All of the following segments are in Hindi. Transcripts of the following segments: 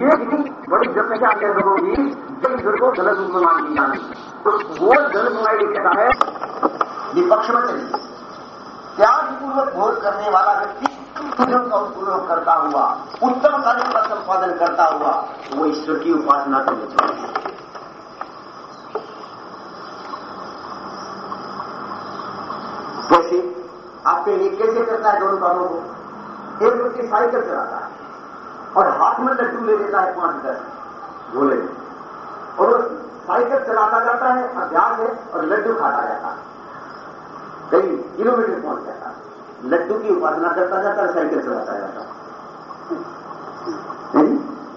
बड़ी जनसंख्या के लोगों की, जब ईश्वर को गलत रूप में मान ली जानी तो वो गलत नुमाइंदी कहता है, विपक्ष में चलिए त्यागपूर्वक भोज करने वाला व्यक्ति का उपयोग करता हुआ, उत्तम कार्य का संपादन करता हुआ, वो ईश्वर की उपासना करनी चाहिए कैसे आपके लिए कैसे करता है दोनों कामों को? एक व्यक्ति साइकिल चलाता है। और हाथ में लड्डू ले लेता है पाँच दस भोले और साइकिल चलाता जाता है, अभ्यास है और लड्डू खाता जाता है। कई किलोमीटर पहुँच जाता है। लड्डू की उपासना करता जाता है, साइकिल चलाता जाता है।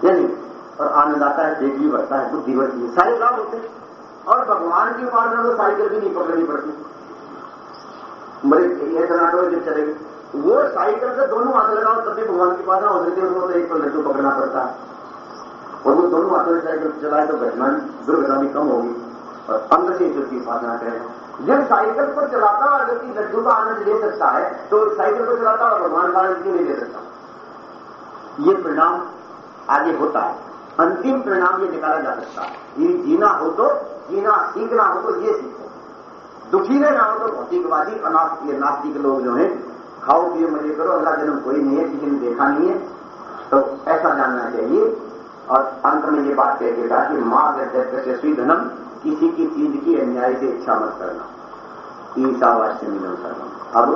यानी और आनंद आता है पेट भी बढ़ता है, बुद्धि बढ़ती है। सारे लाभ होते हैं। और भगवान की उपासना तो साइकिल भी नहीं पकड़नी पड़ती। मरे, ये कर्नाटक जब चलेगी वो साइकिल से दोनों हाथ लगाओ तभी भगवान की उपासना हो सकती है उसको तो एक तो लड्डू पकड़ना पड़ता। है और वो दोनों हाथों से साइकिल चलाए तो घटना दुर्घटना भी कम होगी और अंग से ईश्वर की उपासना करेगा जब साइकिल पर चलाता और व्यक्ति लड्डू का आनंद ले सकता है तो साइकिल पर चलाता और भगवान का आनंद क्यों नहीं ले सकता? ये परिणाम आगे होता है। अंतिम परिणाम ये निकाला जा सकता है। ये जीना हो तो जीना, सीखना हो तो ये सीखो। दुखी रहना हो तो भौतिकवादी अनास्तिक नास्तिक लोग जो हैं खाओ, पियो, मज़े करो, अगला जन्म कोई नहीं है, किसी ने देखा नहीं है। तो ऐसा जानना चाहिए। और अंत में ये बात कह के माँ यशस्वी धनम, किसी की चीज़ की अन्याय से इच्छा मत करना। ईसावास्य मिलन करना अब